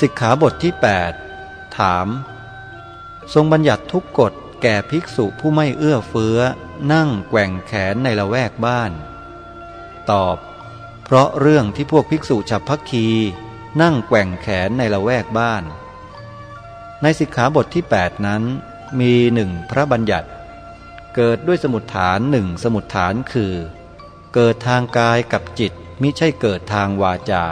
สิกขาบทที่ 8 ถาม ทรงบัญญัติทุกกฎแก่ภิกษุผู้ไม่เอื้อเฟื้อ นั่งแกว่งแขนในละแวกบ้าน ตอบ เพราะเรื่องที่พวกภิกษุฉับพักคี นั่งแกว่งแขนในละแวกบ้าน ในสิกขาบทที่ 8 นั้น มีหนึ่งพระบัญญัติ เกิดด้วยสมุดฐานหนึ่งสมุดฐานคือ เกิดทางกายกับจิตมิใช่เกิดทางวาจา